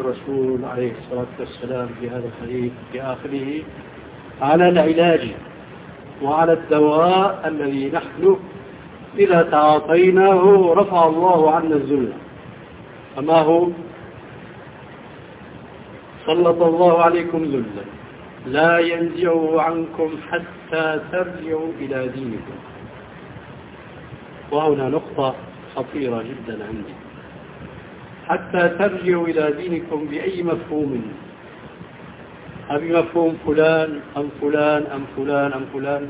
الرسول عليه الصلاة والسلام في هذا الحديث في آخره على العلاج وعلى الدواء الذي نحن إذا تعاطيناه رفع الله عنا الذل. فما هو؟ سلط الله عليكم ذلا. لا ينزعه عنكم حتى ترجعوا إلى دينكم. وهنا نقطة خطيرة جدا عندي. حتى ترجعوا إلى دينكم بأي مفهوم. بمفهوم فلان أم فلان أم فلان أم فلان.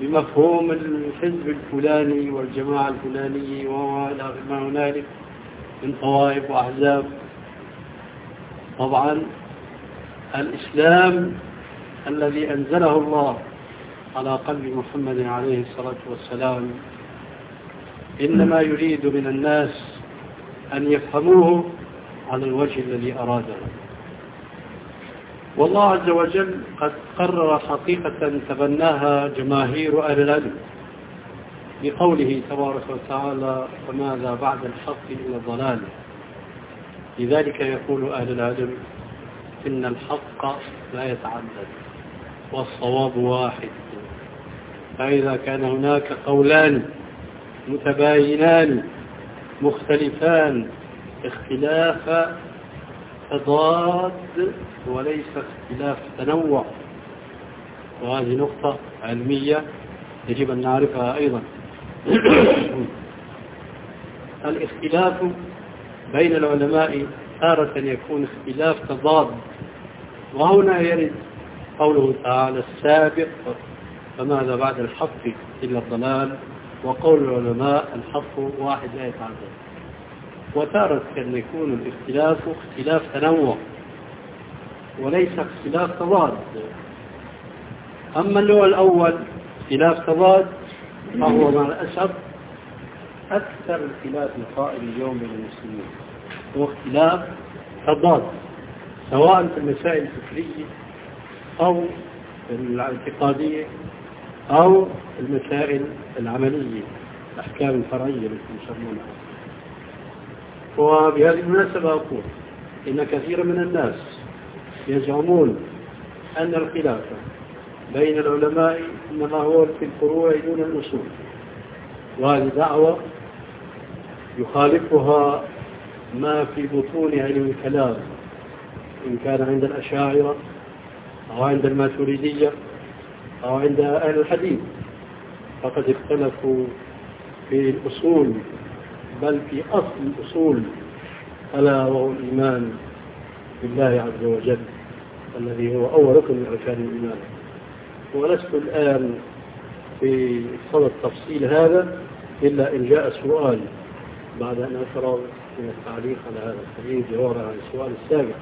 بمفهوم الحزب الفلاني والجماعة الفلانية وما هنالك من طوائف وأحزاب. طبعا الإسلام الذي أنزله الله على قلب محمد عليه الصلاة والسلام إنما يريد من الناس أن يفهموه على الوجه الذي أراده. والله عز وجل قد قرر حقيقة تبناها جماهير أهل العلم بقوله تبارك وتعالى فماذا بعد الحق إلا الضلال؟ لذلك يقول أهل العلم إن الحق لا يتعدد والصواب واحد. فإذا كان هناك قولان متباينان مختلفان. اختلاف تضاد وليس اختلاف تنوع. وهذه نقطة علمية يجب أن نعرفها أيضا. الاختلاف بين العلماء تارة يكون اختلاف تضاد. وهنا يرد قوله تعالى السابق فماذا بعد الحق إلا الضلال؟ وقول العلماء الحق واحد لا يتعدد وتارة كان يكون الاختلاف اختلاف تنوع وليس اختلاف تضاد. أما اللغة الأول اختلاف تضاد فهو مع الأسف أكثر الخلاف القائم اليوم بين المسلمين هو اختلاف تضاد سواء في المسائل الفكرية أو الاعتقادية. أو المسائل العملية الأحكام الفرعية التي يسمونها. وبهذه المناسبة أقول إن كثيرا من الناس يزعمون أن الخلاف بين العلماء إنما هو في الفروع دون الأصول وهذه دعوة يخالفها ما في بطون علم الكلام إن كان عند الأشاعرة أو عند الماتريدية. أو عند أهل الحديث. فقد اختلفوا في الأصول بل في أصل الأصول ألا وهو الإيمان بالله عز وجل الذي هو أول ركن من أركان الإيمان. ولست الآن في صدد تفصيل هذا إلا إن جاء سؤال بعد أن أفرغ من التعليق على هذا الحديث جوابا عن السؤال السابق.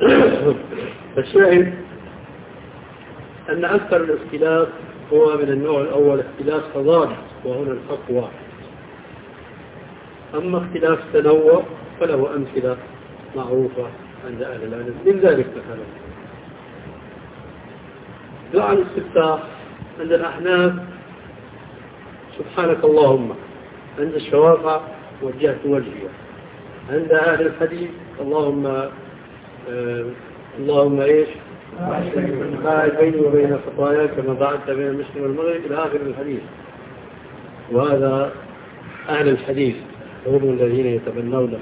فالشاهد أن أكثر الاختلاف هو من النوع الأول اختلاف تضاد وهنا الحق واحد. أما اختلاف تنوع فله أمثلة معروفة عند أهل العلم. من ذلك مثلا؟ دعاء الاستفتاح عند الأحناف. سبحانك اللهم. عند الشوافع وجهت وجهي. عند أهل الحديث اللهم آه اللهم إيش؟ باعد بيني وبين خطاياك كما بعدت بين المسلم والمغرب إلى آخر الحديث. وهذا أهل الحديث هم الذين يتبنونه.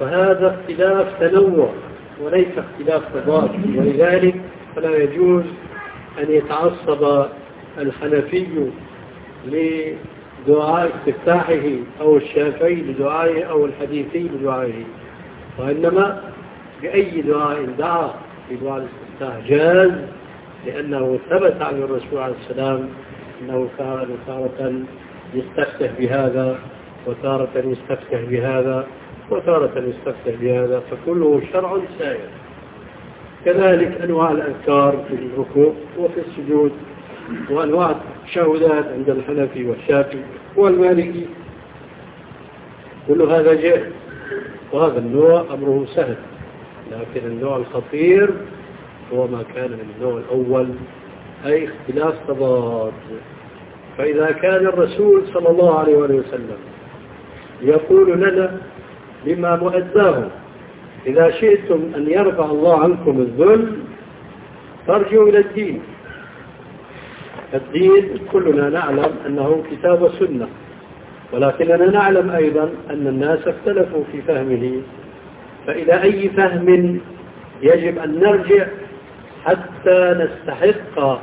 فهذا اختلاف تنوع وليس اختلاف تضاد. ولذلك فلا يجوز أن يتعصب الحنفي لدعاء استفتاحه أو الشافعي لدعائه أو الحديثي لدعائه. وإنما بأي دعاء دعا بدعاء جاز لأنه ثبت عن الرسول عليه السلام أنه كان تارة يستفتح بهذا وتارة يستفتح بهذا وتارة يستفتح بهذا فكله شرع سائر. كذلك أنواع الأذكار في الركوع وفي السجود وأنواع التشهدات عند الحنفي والشافعي والمالكي. كل هذا جائز وهذا النوع أمره سهل. لكن النوع الخطير هو ما كان من النوع الأول أي اختلاف تضاد فإذا كان الرسول صلى الله عليه وسلم يقول لنا بما مؤداه إذا شئتم أن يرفع الله عنكم الذل فارجعوا إلى الدين. الدين كلنا نعلم أنه كتاب وسنة ولكننا نعلم أيضا أن الناس اختلفوا في فهمه فإلى أي فهم يجب أن نرجع حتى نستحق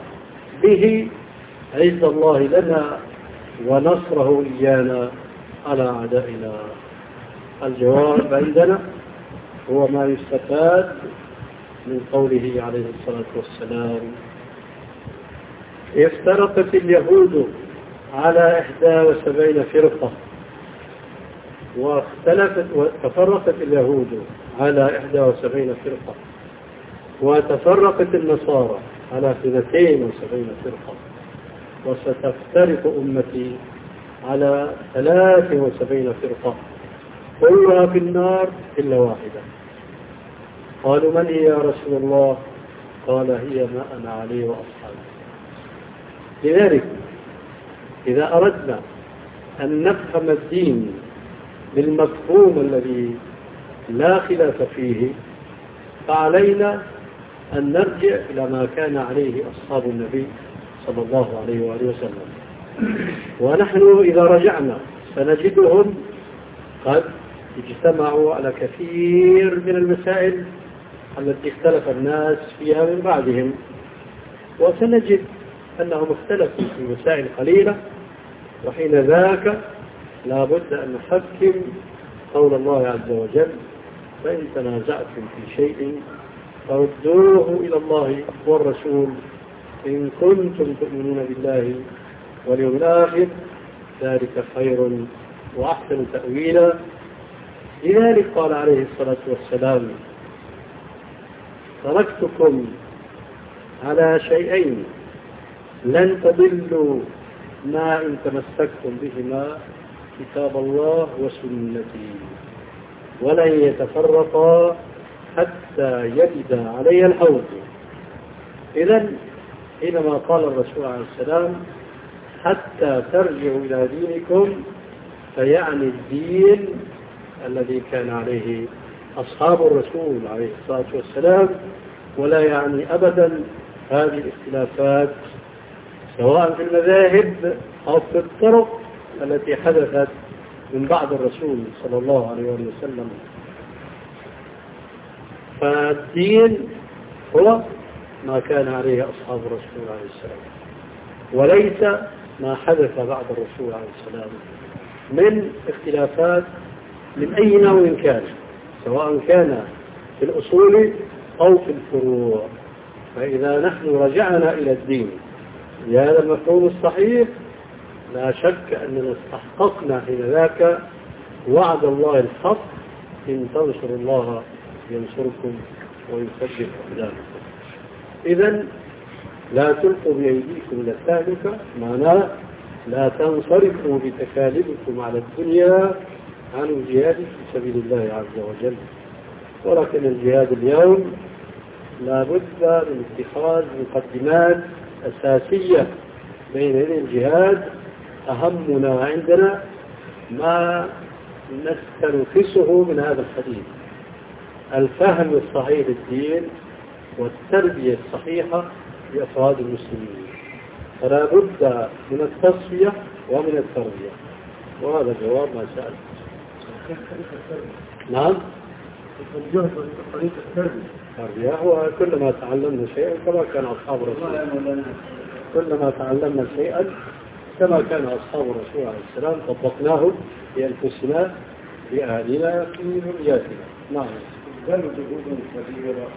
به عز الله لنا ونصره إيانا على أعدائنا. الجواب عندنا هو ما يستفاد من قوله عليه الصلاة والسلام افترقت اليهود على إحدى وسبعين فرقة واختلفت وتفرقت اليهود على إحدى وسبعين فرقة. وتفرقت النصارى على اثنتين وسبعين فرقة. وستفترق أمتي على ثلاث وسبعين فرقة. كلها في النار إلا واحدة. قالوا من هي يا رسول الله؟ قال هي ما أنا عليه وأصحابي. لذلك إذا أردنا أن نفهم الدين بالمفهوم الذي لا خلاف فيه فعلينا أن نرجع إلى ما كان عليه أصحاب النبي صلى الله عليه وآله وسلم. ونحن إذا رجعنا سنجدهم قد اجتمعوا على كثير من المسائل التي اختلف الناس فيها من بعدهم. وسنجد أنهم اختلفوا في مسائل قليلة وحين ذاك لا بد أن نحكم قول الله عز وجل فإن تنازعتم في شيء فردوه إلى الله والرسول إن كنتم تؤمنون بالله واليوم الآخر ذلك خير وأحسن تأويلا. لذلك قال عليه الصلاة والسلام تركتكم على شيئين لن تضلوا ما إن تمسكتم بهما كتاب الله وسنتي ولن يتفرقا حتى يبد علي الحوض. إذا حينما قال الرسول عليه السلام حتى ترجعوا إلى دينكم فيعني الدين الذي كان عليه أصحاب الرسول عليه الصلاة والسلام ولا يعني أبدا هذه الاختلافات سواء في المذاهب أو في الطرق التي حدثت من بعد الرسول صلى الله عليه وسلم. فالدين هو ما كان عليه أصحاب الرسول عليه السلام وليس ما حدث بعد الرسول عليه السلام من اختلافات من أي نوع كان سواء كان في الأصول أو في الفروع. فإذا نحن رجعنا إلى الدين بهذا المفهوم الصحيح لا شك أننا استحققنا حين ذاك وعد الله الحق إن تنصروا الله ينصركم ويثبت أقدامكم. إذا لا تلقوا بأيديكم إلى التهلكة معناه لا تنصرفوا بتكالبكم على الدنيا عن الجهاد في سبيل الله عز وجل. ولكن الجهاد اليوم لا بد من اتخاذ مقدمات أساسية بين يدي الجهاد أهمنا عندنا ما نستنفسه من هذا الحديث. الفهم الصحيح للدين والتربية الصحيحة لأفراد المسلمين. فلا بد من التصفية ومن التربية. وهذا جواب ما سألت نعم؟ التربية التربية هو كلما تعلمنا شيئا كما كان أصحاب الرسول كلما تعلمنا شيئا كما كان أصحاب الرسول عليه السلام طبقناه في أنفسنا في أهلنا في ذرياتنا نعم كبيرة.